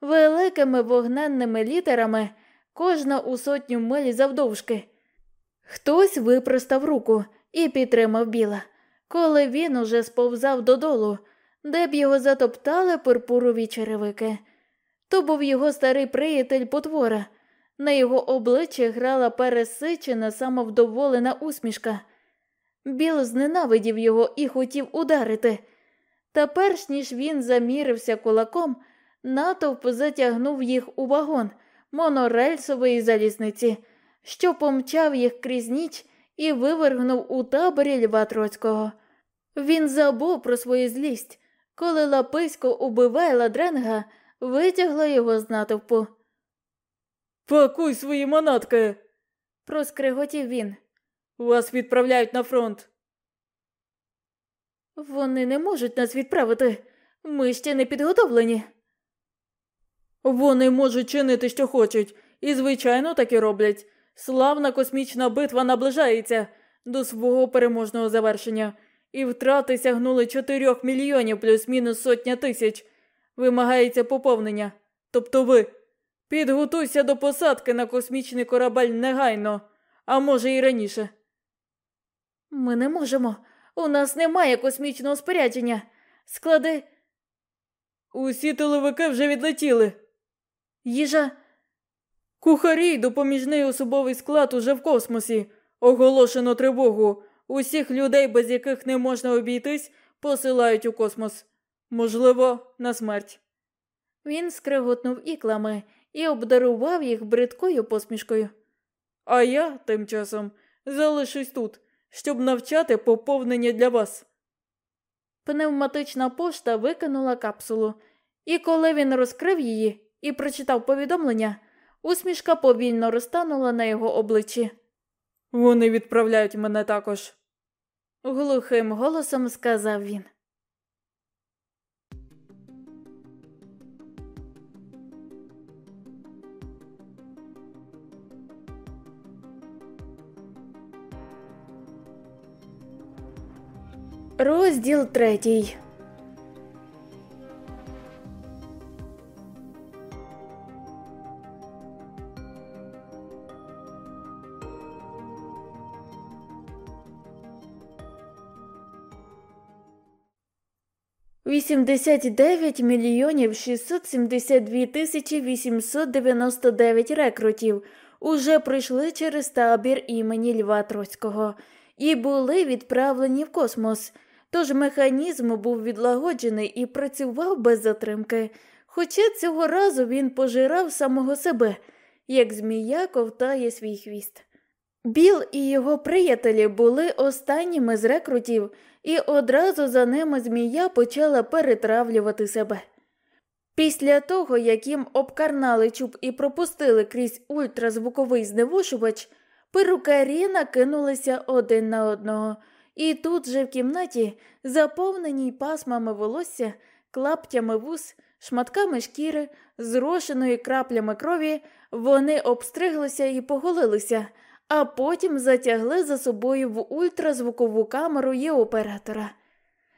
Великими вогненними літерами, кожна у сотню миль завдовжки. Хтось випростав руку і підтримав біла, коли він уже сповзав додолу, де б його затоптали пурпурові черевики. То був його старий приятель потвора. На його обличчі грала пересичена, самовдоволена усмішка. Біл зненавидів його і хотів ударити. Та перш ніж він замірився кулаком, натовп затягнув їх у вагон монорельсової залізниці, що помчав їх крізь ніч і вивергнув у таборі Льва Троцького. Він забув про свою злість, коли лаписько убивайла дренга, витягла його з натовпу. Пакуй свої манатки. проскриготів він. Вас відправляють на фронт. Вони не можуть нас відправити. Ми ще не підготовлені. Вони можуть чинити, що хочуть, і, звичайно, так і роблять. Славна космічна битва наближається до свого переможного завершення, і втрати сягнули 4 мільйонів плюс-мінус сотня тисяч. Вимагається поповнення. Тобто ви. Підготуйся до посадки на космічний корабель негайно, а може і раніше. Ми не можемо. У нас немає космічного спорядження. Склади. Усі тиловики вже відлетіли. Їжа. Кухарі допоміжний особовий склад уже в космосі. Оголошено тривогу. Усіх людей, без яких не можна обійтись, посилають у космос. Можливо, на смерть. Він скриготнув іклами і обдарував їх бридкою посмішкою. А я, тим часом, залишусь тут, щоб навчати поповнення для вас. Пневматична пошта викинула капсулу, і коли він розкрив її і прочитав повідомлення, усмішка повільно розтанула на його обличчі. Вони відправляють мене також. Глухим голосом сказав він. Розділ третій. Вісімдесят дев'ять мільйонів шістсот сімдесят дві тисячі вісімсот дев'яносто дев'ять рекрутів уже пройшли через табір імені Льва Троцького і були відправлені в космос. Тож механізм був відлагоджений і працював без затримки, хоча цього разу він пожирав самого себе, як змія ковтає свій хвіст. Біл і його приятелі були останніми з рекрутів, і одразу за ними змія почала перетравлювати себе. Після того, як їм обкарнали чуб і пропустили крізь ультразвуковий зневушувач, перукарі накинулися один на одного. І тут же в кімнаті, заповненій пасмами волосся, клаптями вус, шматками шкіри, зрошеною краплями крові, вони обстриглися і поголилися, а потім затягли за собою в ультразвукову камеру є оператора.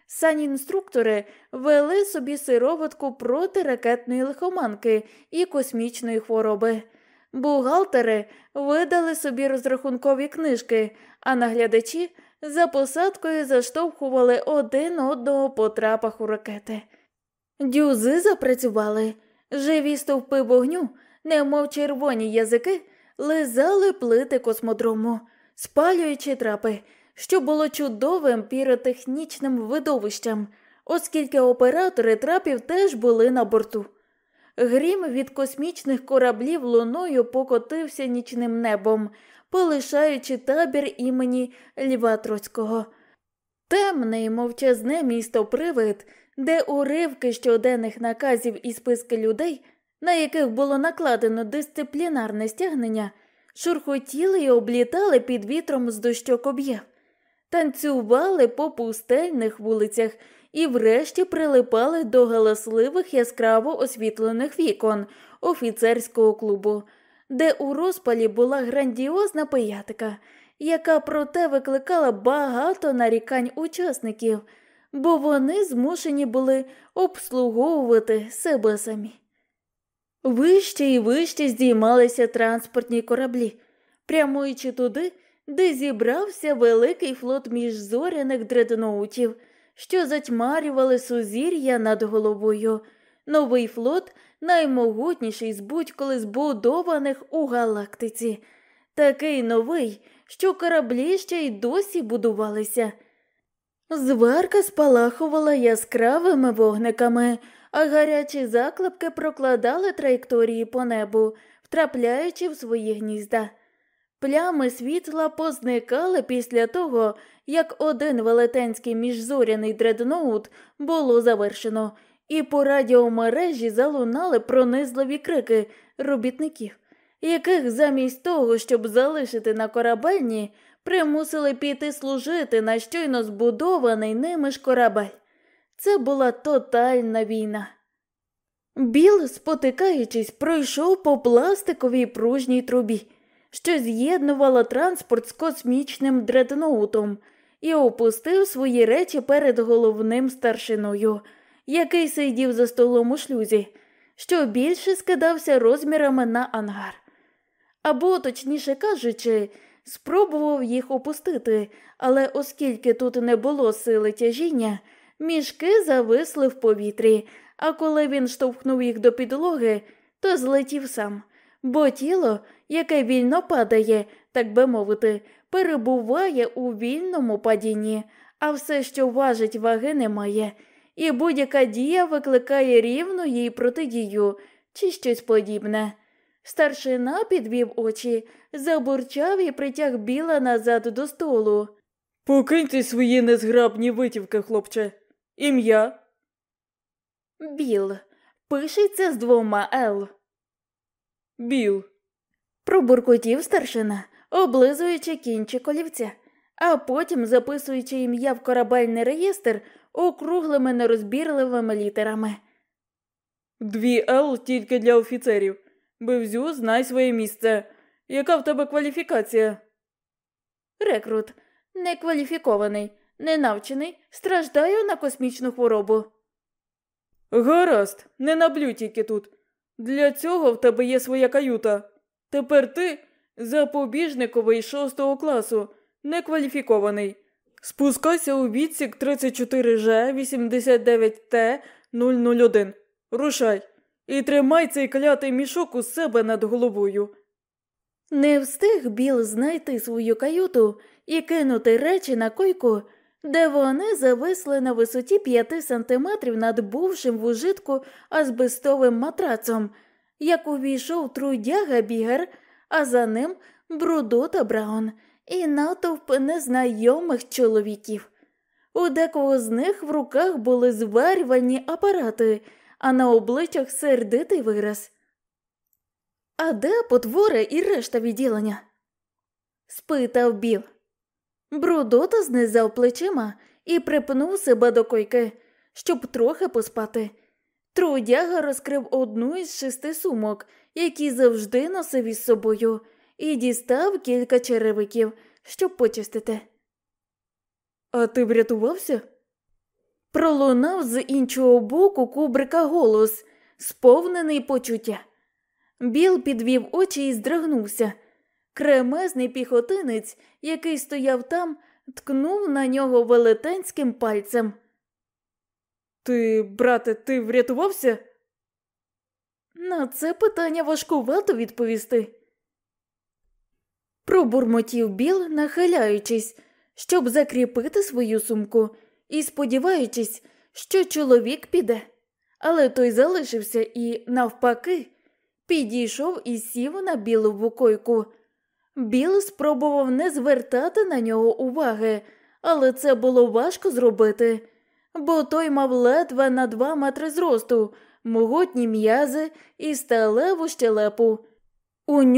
Санінструктори вели собі сироватку проти ракетної лихоманки і космічної хвороби. Бухгалтери видали собі розрахункові книжки, а наглядачі за посадкою заштовхували один одного по трапах у ракети. Дюзи запрацювали, живі стовпи вогню, немов червоні язики, лизали плити космодрому, спалюючи трапи, що було чудовим піротехнічним видовищем, оскільки оператори трапів теж були на борту. Грім від космічних кораблів луною покотився нічним небом, полишаючи табір імені Льва Троцького. Темне мовчазне місто Привид, де уривки щоденних наказів і списки людей, на яких було накладено дисциплінарне стягнення, шурхотіли й облітали під вітром з дощок об'яв, танцювали по пустельних вулицях і врешті прилипали до галасливих яскраво освітлених вікон офіцерського клубу, де у розпалі була грандіозна пиятика, яка проте викликала багато нарікань учасників, бо вони змушені були обслуговувати себе самі. Вище і вище здіймалися транспортні кораблі, прямуючи туди, де зібрався великий флот міжзоряних дредноутів, що затьмарювали сузір'я над головою. Новий флот наймогутніший з будь-коли збудованих у галактиці, такий новий, що кораблі ще й досі будувалися. Зварка спалахувала яскравими вогниками, а гарячі заклепки прокладали траєкторії по небу, втрапляючи в свої гнізда. Плями світла позникали після того, як один велетенський міжзоряний дредноут було завершено, і по радіомережі залунали пронизливі крики робітників, яких замість того, щоб залишити на корабельні, примусили піти служити на щойно збудований ними ж корабель. Це була тотальна війна. Біл, спотикаючись, пройшов по пластиковій пружній трубі, що з'єднувала транспорт з космічним дредноутом, і опустив свої речі перед головним старшиною, який сидів за столом у шлюзі, що більше скидався розмірами на ангар. Або, точніше кажучи, спробував їх опустити, але оскільки тут не було сили тяжіння, мішки зависли в повітрі, а коли він штовхнув їх до підлоги, то злетів сам, бо тіло, яке вільно падає, так би мовити, перебуває у вільному падінні, а все, що важить ваги, немає, і будь-яка дія викликає рівну їй протидію чи щось подібне. Старшина підвів очі, забурчав і притяг біла назад до столу. Покиньте свої незграбні витівки, хлопче. Ім'я. Біл. Пишеться з двома Л. Біл. Пробуркотів старшина, облизуючи кінчик олівця, а потім записуючи ім'я в корабельний реєстр округлими нерозбірливими літерами. Дві Л тільки для офіцерів. Бивзю, знай своє місце. Яка в тебе кваліфікація? Рекрут. Некваліфікований, ненавчений, страждаю на космічну хворобу. Гаразд, не наблю тільки тут. Для цього в тебе є своя каюта. Тепер ти запобіжниковий шостого класу, некваліфікований. Спускайся у відсік 34Ж 89Т 001. Рушай. І тримай цей клятий мішок у себе над головою. Не встиг Біл знайти свою каюту і кинути речі на койку, де вони зависли на висоті п'яти сантиметрів над бувшим в ужитку азбестовим матрацом, як увійшов трудяга бігер, а за ним Брудота Браун і натовп незнайомих чоловіків. У декого з них в руках були зварювальні апарати, а на обличчях сердитий вираз. А де потвори і решта відділення? спитав Біл. Брудота знизав плечима і припнув себе до койки, щоб трохи поспати. Трудяга розкрив одну із шести сумок, які завжди носив із собою, і дістав кілька черевиків, щоб почистити. А ти врятувався? Пролунав з іншого боку кубрика голос, сповнений почуття. Біл підвів очі і здригнувся. Кремезний піхотинець, який стояв там, ткнув на нього велетенським пальцем. Ти, брате, ти врятувався? На це питання важкувато відповісти. Пробурмотів Біл, нахиляючись, щоб закріпити свою сумку і сподіваючись, що чоловік піде. але той залишився і, навпаки, підійшов і сів на білу букойку. Біл спробував не звертати на нього уваги, але це було важко зробити, бо той мав ледве на два метри зросту, могутні м'язи і сталеву щелепу. У нього